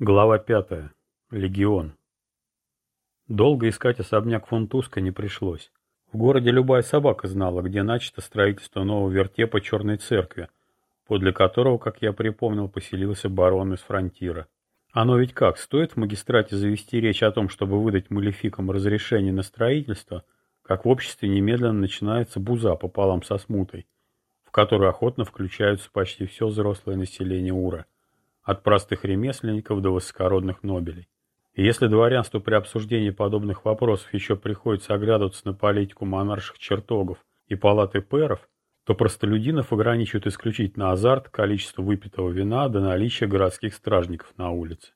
Глава пятая. Легион. Долго искать особняк фон Туска не пришлось. В городе любая собака знала, где начато строительство нового вертепа Черной Церкви, подле которого, как я припомнил, поселился барон из Фронтира. Оно ведь как, стоит в магистрате завести речь о том, чтобы выдать малефикам разрешение на строительство, как в обществе немедленно начинается буза пополам со смутой, в которую охотно включаются почти все взрослое население Ура от простых ремесленников до высокородных нобелей. И если дворянству при обсуждении подобных вопросов еще приходится оглядываться на политику монарших чертогов и палаты пэров, то простолюдинов ограничивают исключительно азарт, количество выпитого вина до наличия городских стражников на улице.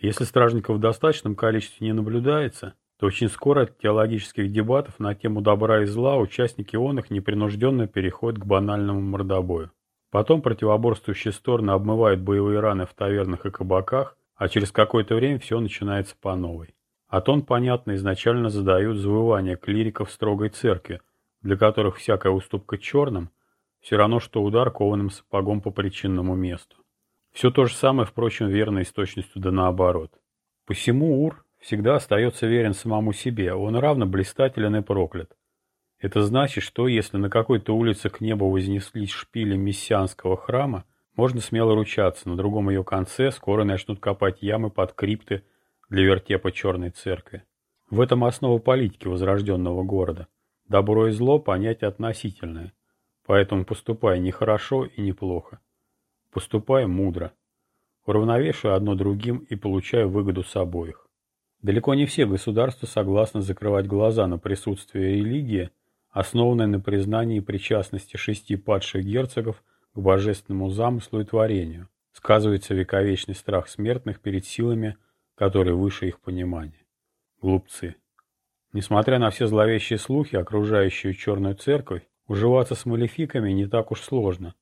Если стражников в достаточном количестве не наблюдается, то очень скоро от теологических дебатов на тему добра и зла участники он их непринужденно переходят к банальному мордобою. Потом противоборствующие стороны обмывают боевые раны в тавернах и кабаках, а через какое-то время все начинается по новой. А тон, понятно, изначально задают завывания клириков строгой церкви, для которых всякая уступка черным все равно, что удар кованым сапогом по причинному месту. Все то же самое, впрочем, верно и с точностью да наоборот. Посему Ур всегда остается верен самому себе, он равно блистателен и проклят. Это значит, что если на какой-то улице к небу вознеслись шпили мессианского храма, можно смело ручаться, на другом ее конце скоро начнут копать ямы под крипты для вертепа черной церкви. В этом основа политики возрожденного города. Добро и зло – понятие относительное, поэтому поступай не хорошо и не плохо. Поступай мудро. Уравновешивай одно другим и получай выгоду с обоих. Далеко не все государства согласны закрывать глаза на присутствие религии – основанная на признании причастности шести падших герцогов к божественному замыслу и творению, сказывается вековечный страх смертных перед силами, которые выше их понимания. Глупцы. Несмотря на все зловещие слухи, окружающие черную церковь, уживаться с малефиками не так уж сложно.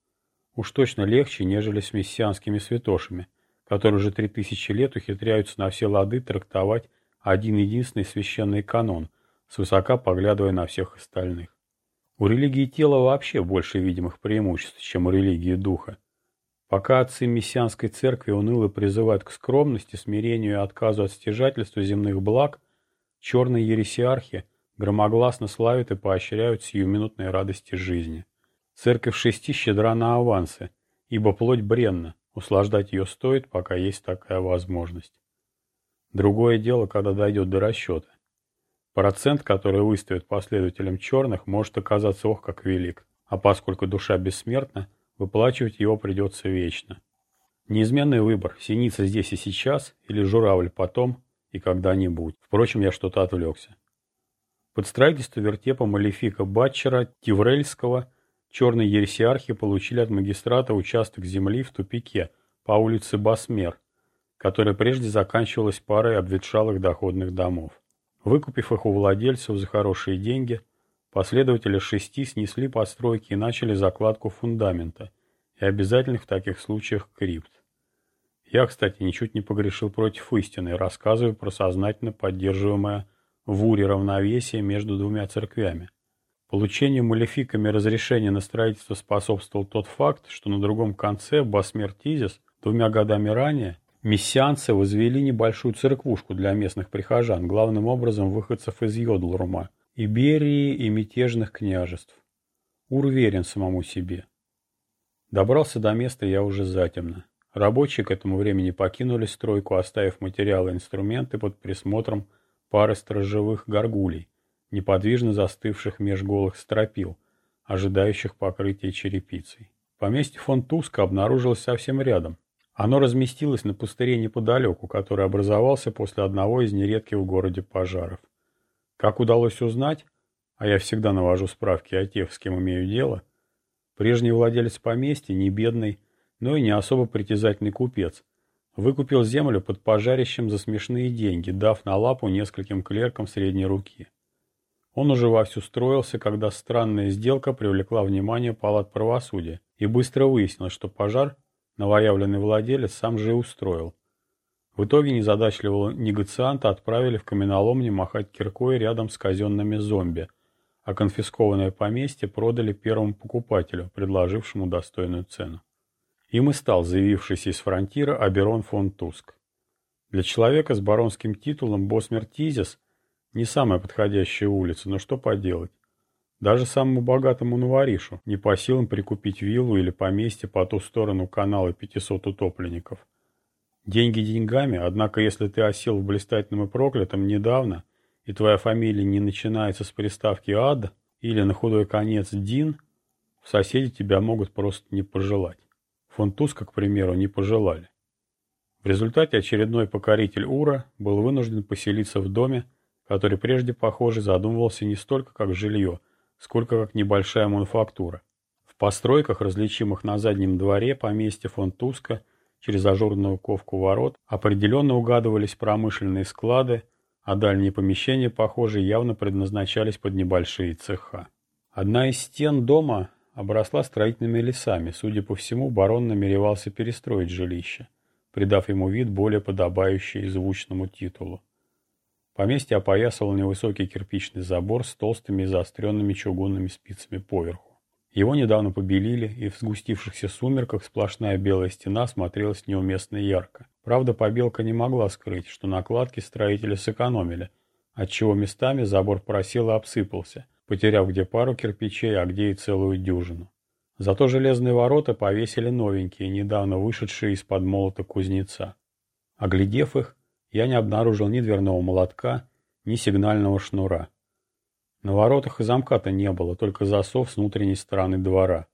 Уж точно легче, нежели с мессианскими святошами, которые уже три тысячи лет ухитряются на все лады трактовать один единственный священный канон – свысока поглядывая на всех остальных. У религии тела вообще больше видимых преимуществ, чем у религии духа. Пока отцы мессианской церкви уныло призывают к скромности, смирению и отказу от стяжательства земных благ, черные ересиархи громогласно славят и поощряют сиюминутные радости жизни. Церковь шести щедра на авансы, ибо плоть бренна, услаждать ее стоит, пока есть такая возможность. Другое дело, когда дойдет до расчета. Процент, который выставят последователям черных, может оказаться ох как велик, а поскольку душа бессмертна, выплачивать его придется вечно. Неизменный выбор – синица здесь и сейчас или журавль потом и когда-нибудь. Впрочем, я что-то отвлекся. Под строительство вертепа Малефика Батчера Тиврельского черные ересиархи получили от магистрата участок земли в тупике по улице Басмер, которая прежде заканчивалась парой обветшалых доходных домов. Выкупив их у владельцев за хорошие деньги, последователи шести снесли постройки и начали закладку фундамента и обязательных в таких случаях крипт. Я, кстати, ничуть не погрешил против истины, рассказывая про сознательно поддерживаемое в Уре равновесие между двумя церквями. Получению малефиками разрешения на строительство способствовал тот факт, что на другом конце Басмертизис двумя годами ранее Мессианцы возвели небольшую церквушку для местных прихожан, главным образом выходцев из Йодлрума, Иберии и мятежных княжеств. Ур верен самому себе. Добрался до места я уже затемно. Рабочие к этому времени покинули стройку, оставив материалы и инструменты под присмотром пары сторожевых горгулей, неподвижно застывших меж голых стропил, ожидающих покрытия черепицей. Поместье фон Туска обнаружилось совсем рядом, оно разместилось на пустыре неподалеку, который образовался после одного из нередких в городе пожаров. Как удалось узнать, а я всегда навожу справки о тех, с кем имею дело, прежний владелец поместья, не бедный, но и не особо притязательный купец, выкупил землю под пожарищем за смешные деньги, дав на лапу нескольким клеркам средней руки. Он уже вовсю строился, когда странная сделка привлекла внимание палат правосудия, и быстро выяснилось, что пожар – новоявленный владелец сам же и устроил. В итоге незадачливого негацианта отправили в каменоломни махать киркой рядом с казенными зомби, а конфискованное поместье продали первому покупателю, предложившему достойную цену. Им и стал заявившийся из фронтира Аберон фон Туск. Для человека с баронским титулом Босмертизис не самая подходящая улица, но что поделать. Даже самому богатому новоришу не по силам прикупить виллу или поместье по ту сторону канала 500 утопленников. Деньги деньгами, однако если ты осел в блистательном и проклятом недавно, и твоя фамилия не начинается с приставки «ад» или на худой конец «дин», в соседи тебя могут просто не пожелать. Фонтуска, к примеру, не пожелали. В результате очередной покоритель Ура был вынужден поселиться в доме, который прежде, похоже, задумывался не столько как жилье, сколько как небольшая мануфактура. В постройках, различимых на заднем дворе поместья фон Туска, через ажурную ковку ворот, определенно угадывались промышленные склады, а дальние помещения, похоже, явно предназначались под небольшие цеха. Одна из стен дома обросла строительными лесами. Судя по всему, барон намеревался перестроить жилище, придав ему вид более подобающий звучному титулу. Поместье опоясывал невысокий кирпичный забор с толстыми и заостренными чугунными спицами поверху. Его недавно побелили, и в сгустившихся сумерках сплошная белая стена смотрелась неуместно ярко. Правда, побелка не могла скрыть, что накладки строители сэкономили, отчего местами забор просел и обсыпался, потеряв где пару кирпичей, а где и целую дюжину. Зато железные ворота повесили новенькие, недавно вышедшие из-под молота кузнеца. Оглядев их, я не обнаружил ни дверного молотка, ни сигнального шнура. На воротах и замка-то не было, только засов с внутренней стороны двора.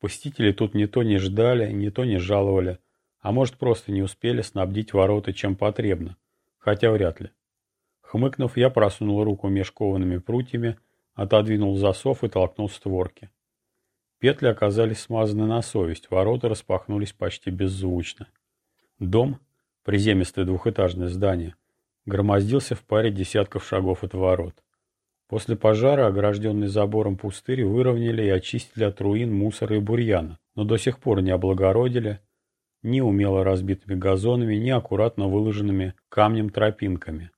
Посетители тут ни то не ждали, ни то не жаловали, а может просто не успели снабдить ворота чем потребно, хотя вряд ли. Хмыкнув, я просунул руку меж коваными прутьями, отодвинул засов и толкнул створки. Петли оказались смазаны на совесть, ворота распахнулись почти беззвучно. Дом, приземистое двухэтажное здание, громоздился в паре десятков шагов от ворот. После пожара огражденный забором пустырь выровняли и очистили от руин мусора и бурьяна, но до сих пор не облагородили ни умело разбитыми газонами, ни аккуратно выложенными камнем тропинками.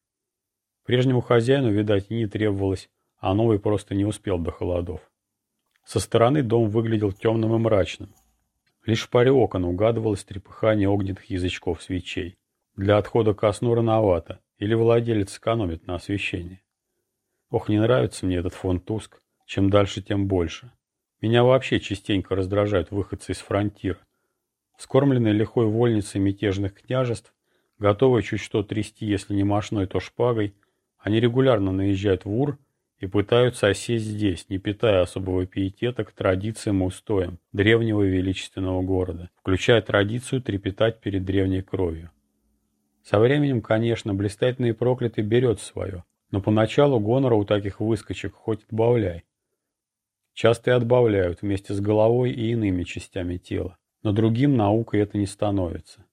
Прежнему хозяину, видать, не требовалось, а новый просто не успел до холодов. Со стороны дом выглядел темным и мрачным. Лишь в паре окон угадывалось трепыхание огненных язычков свечей. Для отхода ко сну рановато, или владелец экономит на освещении. Ох, не нравится мне этот фон Туск. Чем дальше, тем больше. Меня вообще частенько раздражают выходцы из фронтира. Скормленные лихой вольницей мятежных княжеств, готовые чуть что трясти, если не мошной, то шпагой, они регулярно наезжают в Ур и пытаются осесть здесь, не питая особого пиетета к традициям и устоям древнего величественного города, включая традицию трепетать перед древней кровью. Со временем, конечно, блистательный проклятый берет свое, но поначалу гонора у таких выскочек хоть отбавляй. Часто и отбавляют вместе с головой и иными частями тела, но другим наукой это не становится.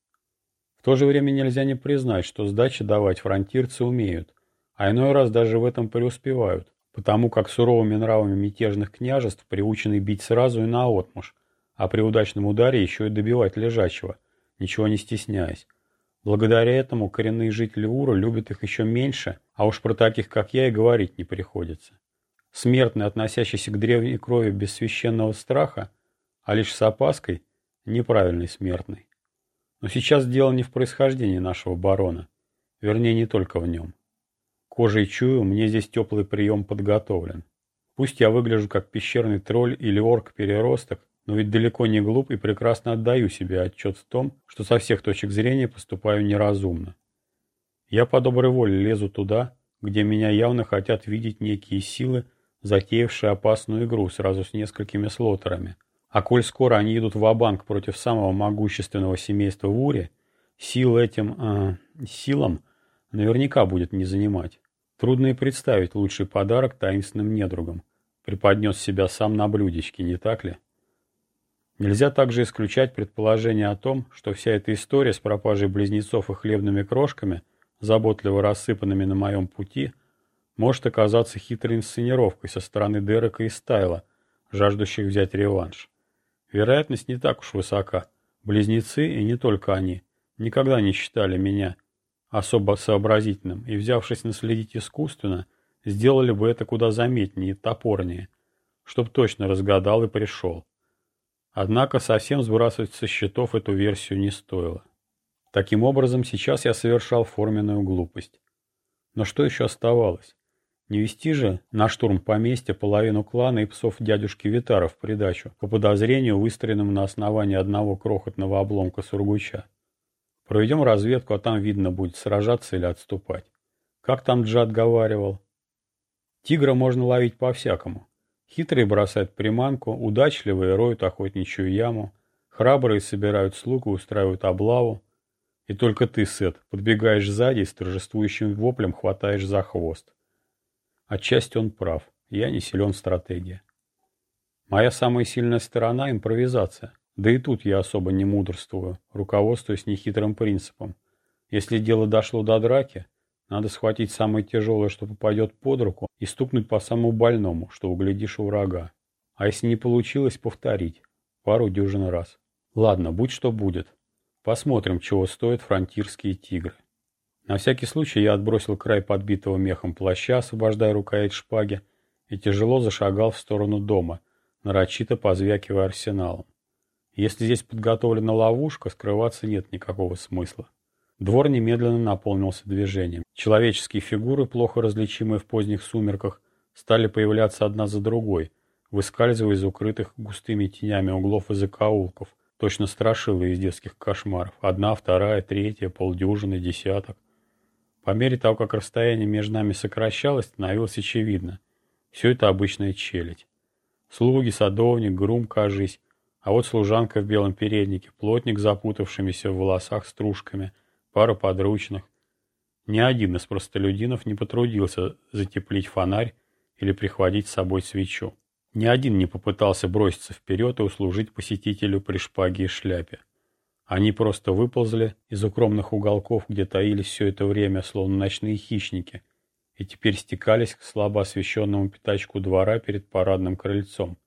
В то же время нельзя не признать, что сдачи давать фронтирцы умеют, а иной раз даже в этом преуспевают, потому как суровыми нравами мятежных княжеств приучены бить сразу и наотмашь, а при удачном ударе еще и добивать лежачего, ничего не стесняясь. Благодаря этому коренные жители Ура любят их еще меньше, а уж про таких, как я, и говорить не приходится. Смертный, относящийся к древней крови без священного страха, а лишь с опаской, неправильный смертный. Но сейчас дело не в происхождении нашего барона, вернее, не только в нем. Кожей чую, мне здесь теплый прием подготовлен. Пусть я выгляжу как пещерный тролль или орк-переросток, но ведь далеко не глуп и прекрасно отдаю себе отчет в том, что со всех точек зрения поступаю неразумно. Я по доброй воле лезу туда, где меня явно хотят видеть некие силы, затеявшие опасную игру сразу с несколькими слотерами. А коль скоро они идут в банк против самого могущественного семейства в Уре, сил этим... Э, силам наверняка будет не занимать. Трудно и представить лучший подарок таинственным недругам. Преподнес себя сам на блюдечке, не так ли? Нельзя также исключать предположение о том, что вся эта история с пропажей близнецов и хлебными крошками, заботливо рассыпанными на моем пути, может оказаться хитрой инсценировкой со стороны Дерека и Стайла, жаждущих взять реванш. Вероятность не так уж высока. Близнецы, и не только они, никогда не считали меня особо сообразительным, и, взявшись наследить искусственно, сделали бы это куда заметнее и топорнее, чтоб точно разгадал и пришел. Однако совсем сбрасывать со счетов эту версию не стоило. Таким образом, сейчас я совершал форменную глупость. Но что еще оставалось? Не вести же на штурм поместья половину клана и псов дядюшки Витара в придачу, по подозрению, выстроенному на основании одного крохотного обломка сургуча. Проведем разведку, а там видно будет, сражаться или отступать. Как там Джад говаривал? Тигра можно ловить по-всякому. Хитрые бросают приманку, удачливые роют охотничью яму, храбрые собирают слуг и устраивают облаву. И только ты, Сет, подбегаешь сзади и с торжествующим воплем хватаешь за хвост. Отчасти он прав. Я не силен в стратегии. Моя самая сильная сторона — импровизация. Да и тут я особо не мудрствую, руководствуясь нехитрым принципом. Если дело дошло до драки, надо схватить самое тяжелое, что попадет под руку, и стукнуть по самому больному, что углядишь у врага. А если не получилось, повторить. Пару дюжин раз. Ладно, будь что будет. Посмотрим, чего стоят фронтирские тигры. На всякий случай я отбросил край подбитого мехом плаща, освобождая рукоять шпаги, и тяжело зашагал в сторону дома, нарочито позвякивая арсеналом. Если здесь подготовлена ловушка, скрываться нет никакого смысла. Двор немедленно наполнился движением. Человеческие фигуры, плохо различимые в поздних сумерках, стали появляться одна за другой, выскальзывая из укрытых густыми тенями углов и закоулков, точно страшилы из детских кошмаров. Одна, вторая, третья, полдюжины, десяток. По мере того, как расстояние между нами сокращалось, становилось очевидно. Все это обычная челядь. Слуги, садовник, грум, кажись, а вот служанка в белом переднике, плотник, запутавшимися в волосах стружками, пара подручных. Ни один из простолюдинов не потрудился затеплить фонарь или прихватить с собой свечу. Ни один не попытался броситься вперед и услужить посетителю при шпаге и шляпе. Они просто выползли из укромных уголков, где таились все это время, словно ночные хищники, и теперь стекались к слабо освещенному пятачку двора перед парадным крыльцом.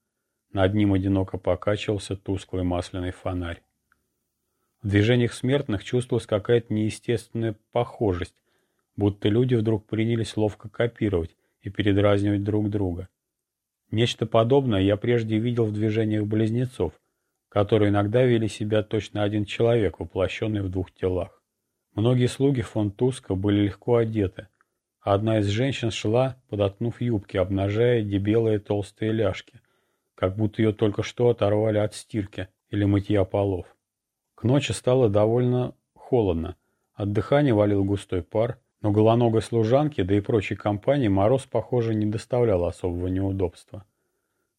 Над ним одиноко покачивался тусклый масляный фонарь. В движениях смертных чувствовалась какая-то неестественная похожесть, будто люди вдруг принялись ловко копировать и передразнивать друг друга. Нечто подобное я прежде видел в движениях близнецов, которые иногда вели себя точно один человек, воплощенный в двух телах. Многие слуги фон Туска были легко одеты, одна из женщин шла, подоткнув юбки, обнажая дебелые толстые ляжки, как будто ее только что оторвали от стирки или мытья полов. К ночи стало довольно холодно, от дыхания валил густой пар, но голоногой служанке, да и прочей компании мороз, похоже, не доставлял особого неудобства.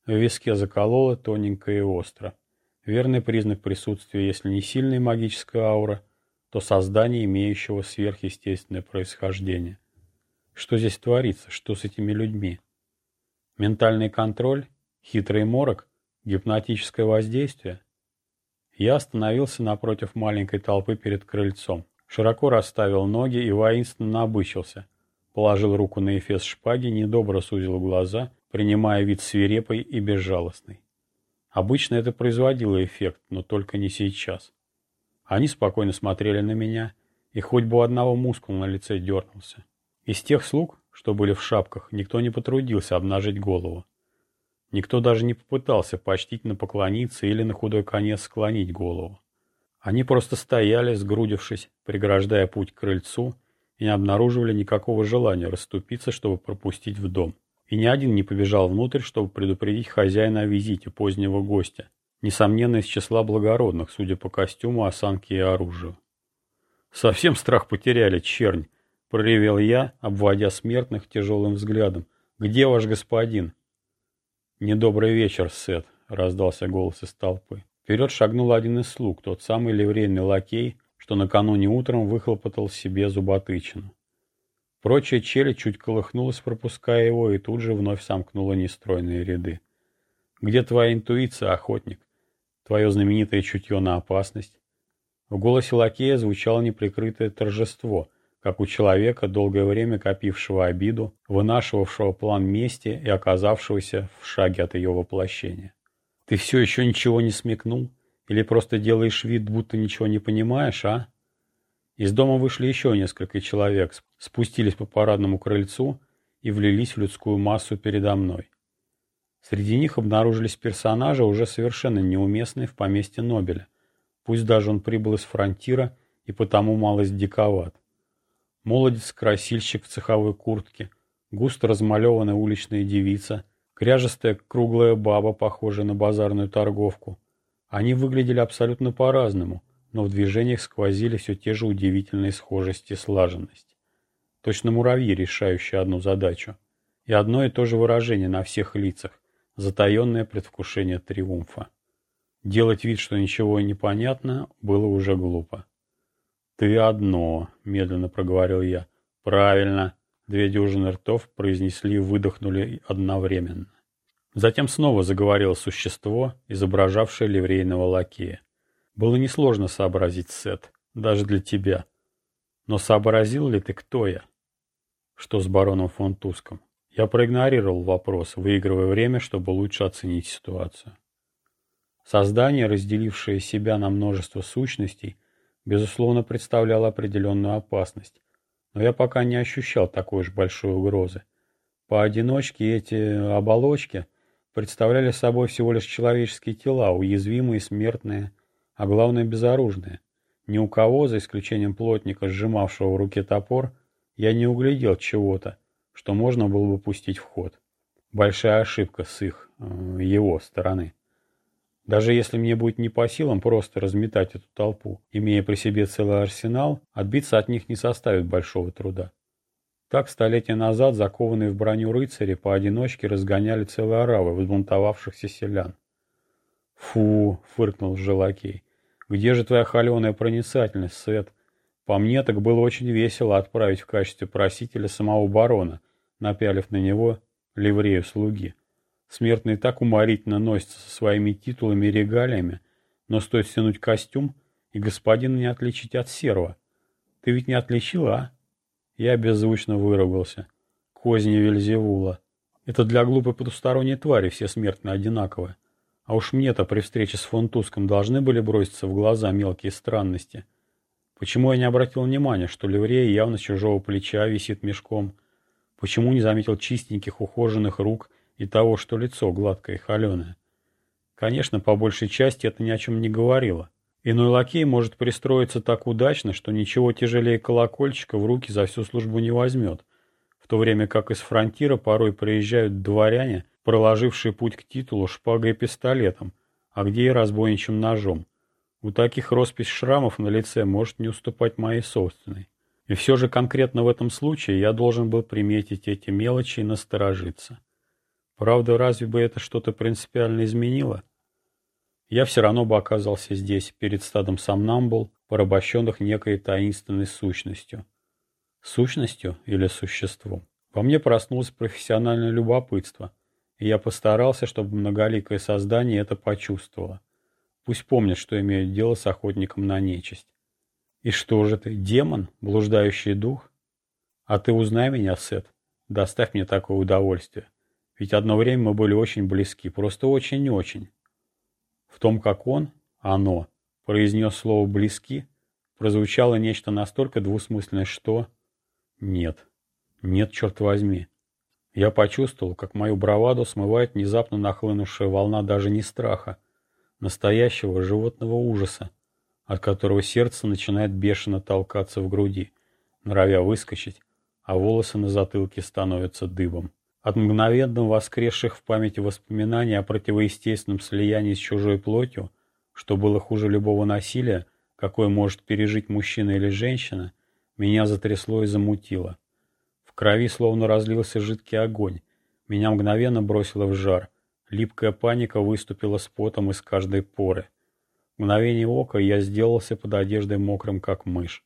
В виске закололо тоненько и остро. Верный признак присутствия, если не сильной магической ауры, то создание, имеющего сверхъестественное происхождение. Что здесь творится? Что с этими людьми? Ментальный контроль? Хитрый морок? Гипнотическое воздействие? Я остановился напротив маленькой толпы перед крыльцом. Широко расставил ноги и воинственно набычился. Положил руку на эфес шпаги, недобро сузил глаза, принимая вид свирепый и безжалостный. Обычно это производило эффект, но только не сейчас. Они спокойно смотрели на меня, и хоть бы у одного мускул на лице дернулся. Из тех слуг, что были в шапках, никто не потрудился обнажить голову. Никто даже не попытался почтительно поклониться или на худой конец склонить голову. Они просто стояли, сгрудившись, преграждая путь к крыльцу, и не обнаруживали никакого желания расступиться, чтобы пропустить в дом и ни один не побежал внутрь, чтобы предупредить хозяина о визите позднего гостя, несомненно из числа благородных, судя по костюму, осанке и оружию. «Совсем страх потеряли, чернь!» — проревел я, обводя смертных тяжелым взглядом. «Где ваш господин?» «Недобрый вечер, Сет», — раздался голос из толпы. Вперед шагнул один из слуг, тот самый ливрейный лакей, что накануне утром выхлопотал себе зуботычину. Прочая челядь чуть колыхнулась, пропуская его, и тут же вновь сомкнула нестройные ряды. «Где твоя интуиция, охотник? Твое знаменитое чутье на опасность?» В голосе лакея звучало неприкрытое торжество, как у человека, долгое время копившего обиду, вынашивавшего план мести и оказавшегося в шаге от ее воплощения. «Ты все еще ничего не смекнул? Или просто делаешь вид, будто ничего не понимаешь, а?» Из дома вышли еще несколько человек, спустились по парадному крыльцу и влились в людскую массу передо мной. Среди них обнаружились персонажи, уже совершенно неуместные в поместье Нобеля. Пусть даже он прибыл из фронтира и потому малость диковат. Молодец-красильщик в цеховой куртке, густо размалеванная уличная девица, кряжестая круглая баба, похожая на базарную торговку. Они выглядели абсолютно по-разному, но в движениях сквозили все те же удивительные схожести и слаженность. Точно муравьи, решающие одну задачу. И одно и то же выражение на всех лицах, затаенное предвкушение триумфа. Делать вид, что ничего не понятно, было уже глупо. «Ты одно», — медленно проговорил я. «Правильно». Две дюжины ртов произнесли и выдохнули одновременно. Затем снова заговорило существо, изображавшее ливрейного лакея. Было несложно сообразить сет, даже для тебя. Но сообразил ли ты, кто я? Что с бароном фон Туском? Я проигнорировал вопрос, выигрывая время, чтобы лучше оценить ситуацию. Создание, разделившее себя на множество сущностей, безусловно представляло определенную опасность, но я пока не ощущал такой уж большой угрозы. Поодиночке эти оболочки представляли собой всего лишь человеческие тела, уязвимые, смертные, а главное безоружные. Ни у кого, за исключением плотника, сжимавшего в руке топор, я не углядел чего-то, что можно было бы пустить в ход. Большая ошибка с их, э, его стороны. Даже если мне будет не по силам просто разметать эту толпу, имея при себе целый арсенал, отбиться от них не составит большого труда. Так столетия назад закованные в броню рыцари поодиночке разгоняли целые оравы взбунтовавшихся селян. «Фу!» — фыркнул Желакей. «Где же твоя холеная проницательность, Сет? По мне так было очень весело отправить в качестве просителя самого барона, напялив на него ливрею слуги». Смертный так уморительно носится со своими титулами и регалиями, но стоит стянуть костюм, и господина не отличить от серого. Ты ведь не отличила, а? Я беззвучно выругался. Козни Вельзевула. Это для глупой потусторонней твари все смертные одинаковые. А уж мне-то при встрече с Фонтуском должны были броситься в глаза мелкие странности. Почему я не обратил внимания, что ливрея явно с чужого плеча висит мешком? Почему не заметил чистеньких ухоженных рук и того, что лицо гладкое и холеное. Конечно, по большей части это ни о чем не говорило. Иной лакей может пристроиться так удачно, что ничего тяжелее колокольчика в руки за всю службу не возьмет, в то время как из фронтира порой приезжают дворяне, проложившие путь к титулу шпагой и пистолетом, а где и разбойничьим ножом. У таких роспись шрамов на лице может не уступать моей собственной. И все же конкретно в этом случае я должен был приметить эти мелочи и насторожиться. Правда, разве бы это что-то принципиально изменило? Я все равно бы оказался здесь, перед стадом сомнамбул, порабощенных некой таинственной сущностью. Сущностью или существом? Во мне проснулось профессиональное любопытство, и я постарался, чтобы многоликое создание это почувствовало. Пусть помнят, что имеют дело с охотником на нечисть. И что же ты, демон, блуждающий дух? А ты узнай меня, Сет, доставь мне такое удовольствие. Ведь одно время мы были очень близки, просто очень-очень. В том, как он, оно, произнес слово «близки», прозвучало нечто настолько двусмысленное, что... Нет. Нет, черт возьми. Я почувствовал, как мою браваду смывает внезапно нахлынувшая волна даже не страха, настоящего животного ужаса, от которого сердце начинает бешено толкаться в груди, норовя выскочить, а волосы на затылке становятся дыбом. От мгновенно воскресших в памяти воспоминаний о противоестественном слиянии с чужой плотью, что было хуже любого насилия, какое может пережить мужчина или женщина, меня затрясло и замутило. В крови словно разлился жидкий огонь. Меня мгновенно бросило в жар. Липкая паника выступила с потом из каждой поры. В мгновение ока я сделался под одеждой мокрым, как мышь.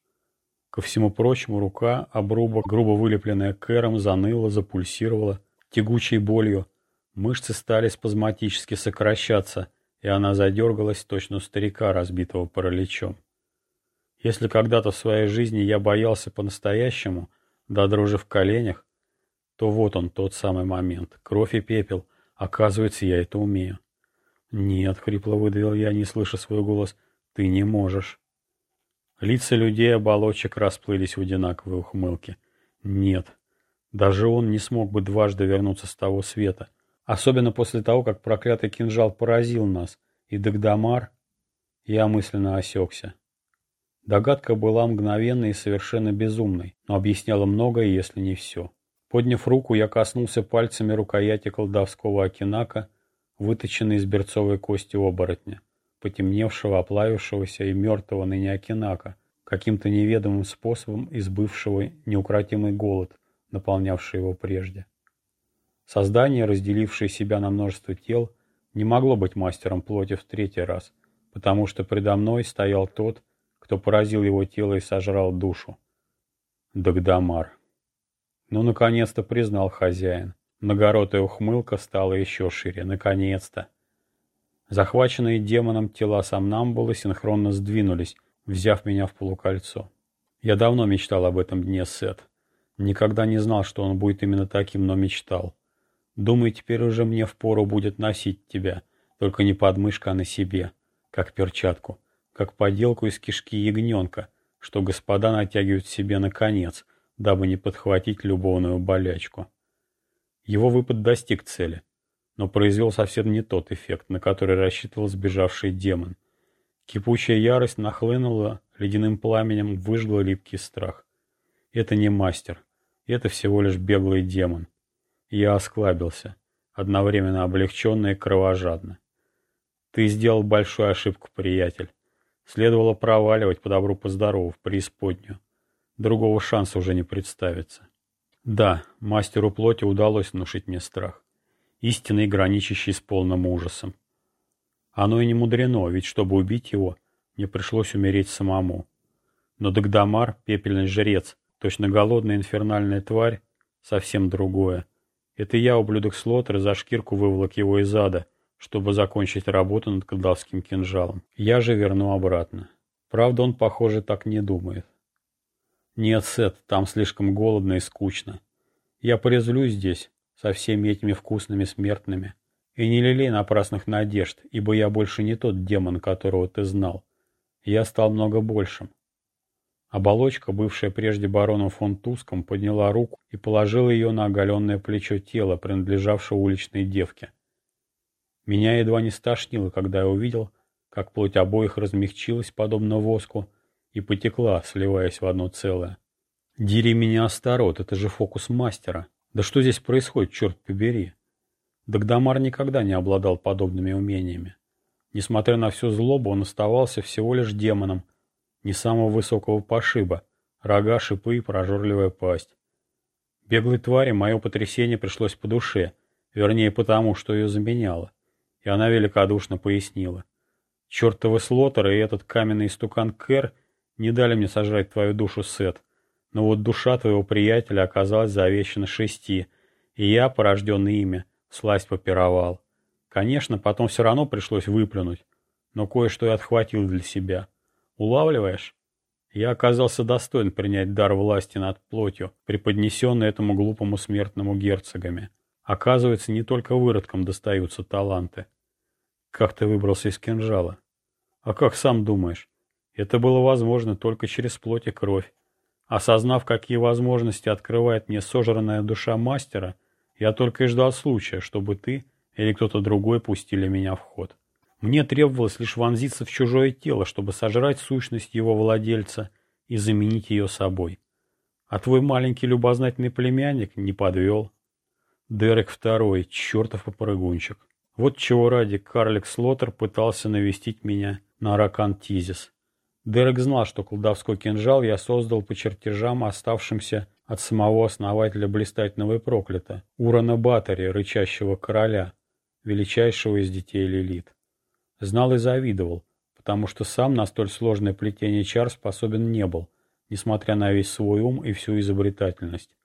Ко всему прочему, рука, обрубок, грубо вылепленная кэром, заныла, запульсировала, тягучей болью. Мышцы стали спазматически сокращаться, и она задергалась точно старика, разбитого параличом. Если когда-то в своей жизни я боялся по-настоящему, до дрожи в коленях, то вот он, тот самый момент. Кровь и пепел. Оказывается, я это умею. «Нет», — хрипло выдавил я, не слыша свой голос, — «ты не можешь». Лица людей оболочек расплылись в одинаковой ухмылке. «Нет, даже он не смог бы дважды вернуться с того света. Особенно после того, как проклятый кинжал поразил нас. И Дагдамар... Я мысленно осекся. Догадка была мгновенной и совершенно безумной, но объясняла многое, если не все. Подняв руку, я коснулся пальцами рукояти колдовского окинака, выточенной из берцовой кости оборотня, потемневшего, оплавившегося и мертвого ныне окинака, каким-то неведомым способом избывшего неукротимый голод, наполнявший его прежде. Создание, разделившее себя на множество тел, не могло быть мастером плоти в третий раз, потому что предо мной стоял тот, кто поразил его тело и сожрал душу. Дагдамар. Ну, наконец-то признал хозяин. Многоротая ухмылка стала еще шире. Наконец-то. Захваченные демоном тела сомнамбулы синхронно сдвинулись, взяв меня в полукольцо. Я давно мечтал об этом дне, Сет. Никогда не знал, что он будет именно таким, но мечтал. Думаю, теперь уже мне впору будет носить тебя, только не под мышкой, а на себе, как перчатку, как поделку из кишки ягненка, что господа натягивают себе на конец — дабы не подхватить любовную болячку. Его выпад достиг цели, но произвел совсем не тот эффект, на который рассчитывал сбежавший демон. Кипучая ярость нахлынула, ледяным пламенем выжгла липкий страх. Это не мастер, это всего лишь беглый демон. Я осклабился, одновременно облегченно и кровожадно. Ты сделал большую ошибку, приятель. Следовало проваливать по добру по здорову в преисподнюю. Другого шанса уже не представится. Да, мастеру плоти удалось внушить мне страх. Истинный, граничащий с полным ужасом. Оно и не мудрено, ведь чтобы убить его, мне пришлось умереть самому. Но Дагдамар, пепельный жрец, точно голодная инфернальная тварь, совсем другое. Это я, ублюдок Слотер, за шкирку выволок его из ада, чтобы закончить работу над колдовским кинжалом. Я же верну обратно. Правда, он, похоже, так не думает. Нет, Сет, там слишком голодно и скучно. Я порезвлюсь здесь, со всеми этими вкусными смертными. И не лелей напрасных надежд, ибо я больше не тот демон, которого ты знал. Я стал много большим. Оболочка, бывшая прежде бароном фон Туском, подняла руку и положила ее на оголенное плечо тела, принадлежавшего уличной девке. Меня едва не стошнило, когда я увидел, как плоть обоих размягчилась, подобно воску, и потекла, сливаясь в одно целое. Дери меня, Астарот, это же фокус мастера. Да что здесь происходит, черт побери? Дагдамар никогда не обладал подобными умениями. Несмотря на всю злобу, он оставался всего лишь демоном, не самого высокого пошиба, рога, шипы и прожорливая пасть. Беглой твари мое потрясение пришлось по душе, вернее потому, что ее заменяло, и она великодушно пояснила. Чертовы слотеры и этот каменный стукан Кэр — не дали мне сожрать твою душу, Сет. Но вот душа твоего приятеля оказалась завещана шести, и я, порожденный ими, сласть попировал. Конечно, потом все равно пришлось выплюнуть, но кое-что я отхватил для себя. Улавливаешь? Я оказался достоин принять дар власти над плотью, преподнесенный этому глупому смертному герцогами. Оказывается, не только выродкам достаются таланты. Как ты выбрался из кинжала? А как сам думаешь? Это было возможно только через плоть и кровь. Осознав, какие возможности открывает мне сожранная душа мастера, я только и ждал случая, чтобы ты или кто-то другой пустили меня в ход. Мне требовалось лишь вонзиться в чужое тело, чтобы сожрать сущность его владельца и заменить ее собой. А твой маленький любознательный племянник не подвел. Дерек второй, чертов попрыгунчик. Вот чего ради карлик Слотер пытался навестить меня на Ракан Тизис. Дерек знал, что колдовской кинжал я создал по чертежам, оставшимся от самого основателя блистательного и проклята, Урана Батари, рычащего короля, величайшего из детей Лилит. Знал и завидовал, потому что сам на столь сложное плетение чар способен не был, несмотря на весь свой ум и всю изобретательность.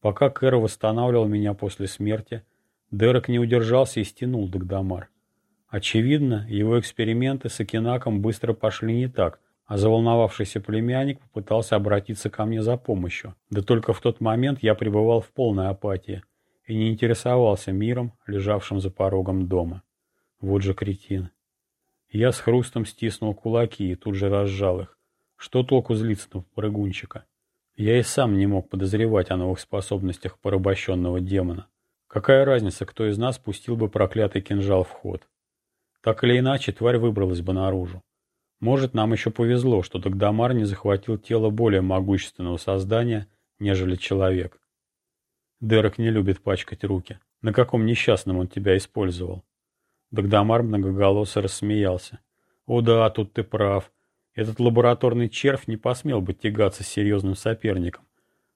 Пока Кэр восстанавливал меня после смерти, Дерек не удержался и стянул Дагдамар. Очевидно, его эксперименты с Акинаком быстро пошли не так, а заволновавшийся племянник попытался обратиться ко мне за помощью. Да только в тот момент я пребывал в полной апатии и не интересовался миром, лежавшим за порогом дома. Вот же кретин. Я с хрустом стиснул кулаки и тут же разжал их. Что толку злиться на прыгунчика? Я и сам не мог подозревать о новых способностях порабощенного демона. Какая разница, кто из нас пустил бы проклятый кинжал в ход? Так или иначе, тварь выбралась бы наружу. Может, нам еще повезло, что Дагдамар не захватил тело более могущественного создания, нежели человек. Дерек не любит пачкать руки. На каком несчастном он тебя использовал? Дагдамар многоголосо рассмеялся. О да, тут ты прав. Этот лабораторный червь не посмел бы тягаться с серьезным соперником.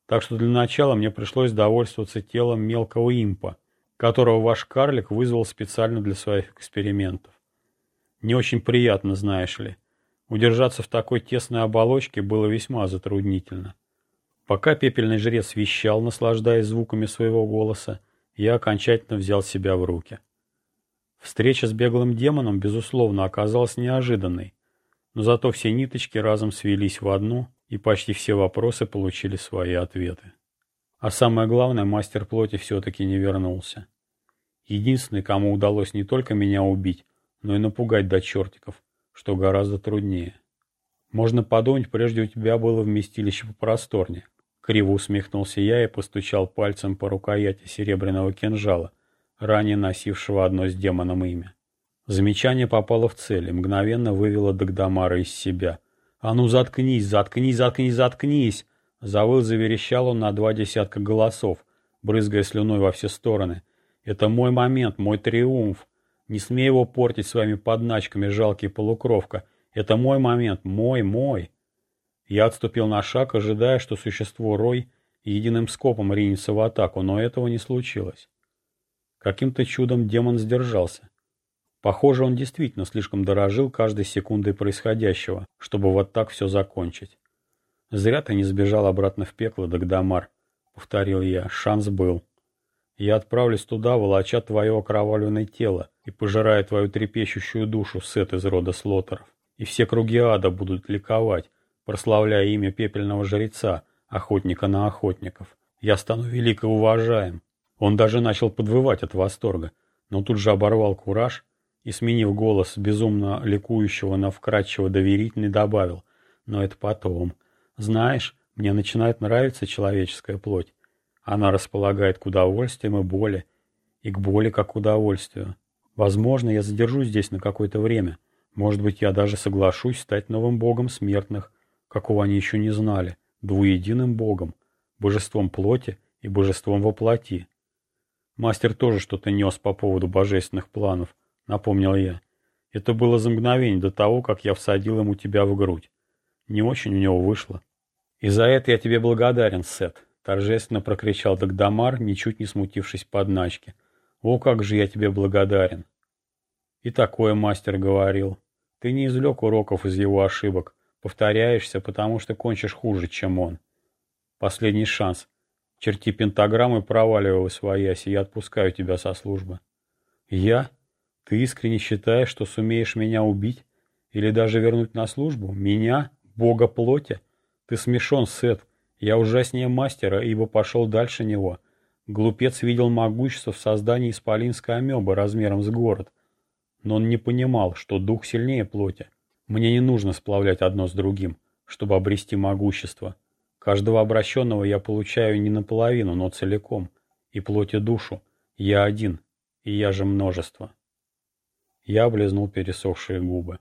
Так что для начала мне пришлось довольствоваться телом мелкого импа, которого ваш карлик вызвал специально для своих экспериментов. Не очень приятно, знаешь ли. Удержаться в такой тесной оболочке было весьма затруднительно. Пока пепельный жрец вещал, наслаждаясь звуками своего голоса, я окончательно взял себя в руки. Встреча с беглым демоном, безусловно, оказалась неожиданной, но зато все ниточки разом свелись в одну, и почти все вопросы получили свои ответы. А самое главное, мастер плоти все-таки не вернулся. Единственный, кому удалось не только меня убить, но и напугать до чертиков, что гораздо труднее. Можно подумать, прежде у тебя было вместилище попросторнее. Криво усмехнулся я и постучал пальцем по рукояти серебряного кинжала, ранее носившего одно с демоном имя. Замечание попало в цель и мгновенно вывело Дагдамара из себя. «А ну заткнись, заткнись, заткнись, заткнись!» Завыл, заверещал он на два десятка голосов, брызгая слюной во все стороны. «Это мой момент, мой триумф. Не смей его портить своими подначками, жалкий полукровка. Это мой момент, мой, мой!» Я отступил на шаг, ожидая, что существо Рой единым скопом ринется в атаку, но этого не случилось. Каким-то чудом демон сдержался. Похоже, он действительно слишком дорожил каждой секундой происходящего, чтобы вот так все закончить. «Зря ты не сбежал обратно в пекло, Дагдамар», — повторил я. «Шанс был. Я отправлюсь туда, волоча твое окровавленное тело и пожирая твою трепещущую душу, Сет из рода Слотеров. И все круги ада будут ликовать, прославляя имя пепельного жреца, охотника на охотников. Я стану велико уважаем. Он даже начал подвывать от восторга, но тут же оборвал кураж и, сменив голос безумно ликующего на вкрадчиво доверительный, добавил «Но это потом. Знаешь, мне начинает нравиться человеческая плоть. Она располагает к удовольствиям и боли, и к боли как к удовольствию. Возможно, я задержусь здесь на какое-то время. Может быть, я даже соглашусь стать новым богом смертных, какого они еще не знали, двуединым богом, божеством плоти и божеством воплоти. Мастер тоже что-то нес по поводу божественных планов, напомнил я. Это было за мгновение до того, как я всадил ему тебя в грудь. Не очень у него вышло. И за это я тебе благодарен, Сет, торжественно прокричал Дагдамар, ничуть не смутившись подначки. О, как же я тебе благодарен. И такое мастер говорил. Ты не извлек уроков из его ошибок, повторяешься, потому что кончишь хуже, чем он. Последний шанс. Черти пентаграммы, проваливай своясь, и я отпускаю тебя со службы. Я? Ты искренне считаешь, что сумеешь меня убить? Или даже вернуть на службу? Меня? Бога плоти? Ты смешон, Сет. Я ужаснее мастера, ибо пошел дальше него. Глупец видел могущество в создании исполинской амебы размером с город. Но он не понимал, что дух сильнее плоти. Мне не нужно сплавлять одно с другим, чтобы обрести могущество. Каждого обращенного я получаю не наполовину, но целиком. И плоть и душу. Я один, и я же множество. Я облизнул пересохшие губы.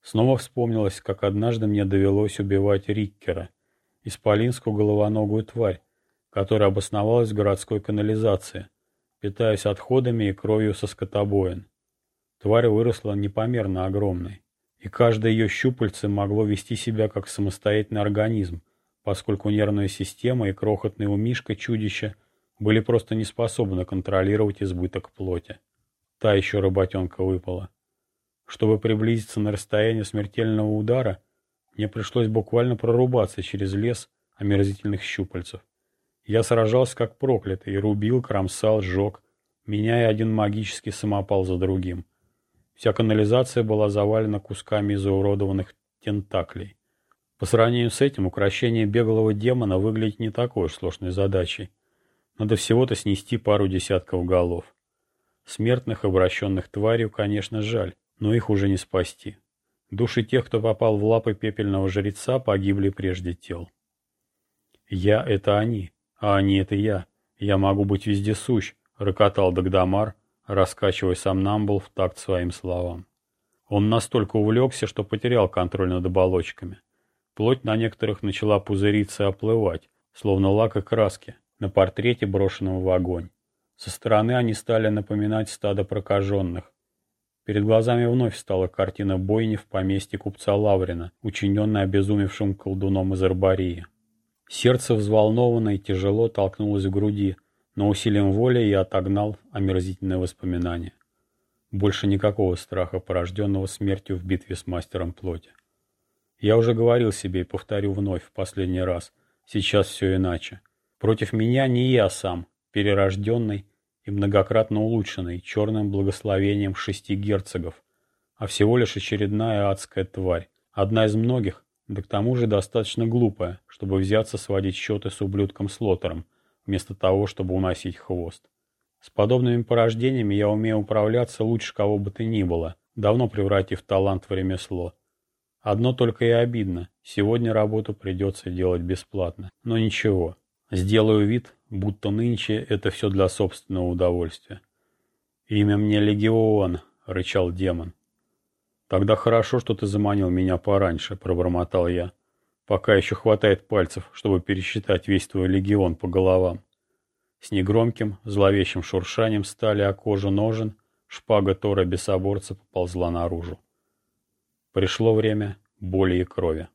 Снова вспомнилось, как однажды мне довелось убивать Риккера, исполинскую головоногую тварь, которая обосновалась в городской канализации, питаясь отходами и кровью со скотобоин. Тварь выросла непомерно огромной, и каждое ее щупальце могло вести себя как самостоятельный организм, поскольку нервная система и крохотный умишка чудища были просто не способны контролировать избыток плоти. Та еще работенка выпала. Чтобы приблизиться на расстояние смертельного удара, мне пришлось буквально прорубаться через лес омерзительных щупальцев. Я сражался как проклятый, рубил, кромсал, сжег, меняя один магический самопал за другим. Вся канализация была завалена кусками изуродованных тентаклей. По сравнению с этим, украшение беглого демона выглядит не такой уж сложной задачей. Надо всего-то снести пару десятков голов. Смертных, обращенных тварью, конечно, жаль, но их уже не спасти. Души тех, кто попал в лапы пепельного жреца, погибли прежде тел. «Я — это они, а они — это я. Я могу быть вездесущ», — рокотал Дагдамар, раскачивая сам Намбл в такт своим словам. Он настолько увлекся, что потерял контроль над оболочками. Плоть на некоторых начала пузыриться и оплывать, словно лак и краски, на портрете, брошенном в огонь. Со стороны они стали напоминать стадо прокаженных. Перед глазами вновь стала картина бойни в поместье купца Лаврина, учиненная обезумевшим колдуном из Арбарии. Сердце взволнованно и тяжело толкнулось в груди, но усилием воли я отогнал омерзительные воспоминания. Больше никакого страха, порожденного смертью в битве с мастером плоти. Я уже говорил себе и повторю вновь в последний раз. Сейчас все иначе. Против меня не я сам, перерожденный и многократно улучшенный черным благословением шести герцогов, а всего лишь очередная адская тварь, одна из многих, да к тому же достаточно глупая, чтобы взяться сводить счеты с ублюдком Слотером, вместо того, чтобы уносить хвост. С подобными порождениями я умею управляться лучше кого бы то ни было, давно превратив талант в ремесло. Одно только и обидно, сегодня работу придется делать бесплатно, но ничего. Сделаю вид, будто нынче это все для собственного удовольствия. «Имя мне Легион», — рычал демон. «Тогда хорошо, что ты заманил меня пораньше», — пробормотал я. «Пока еще хватает пальцев, чтобы пересчитать весь твой легион по головам». С негромким, зловещим шуршанием стали о кожу ножен, шпага Тора Бесоборца поползла наружу. Пришло время боли и крови.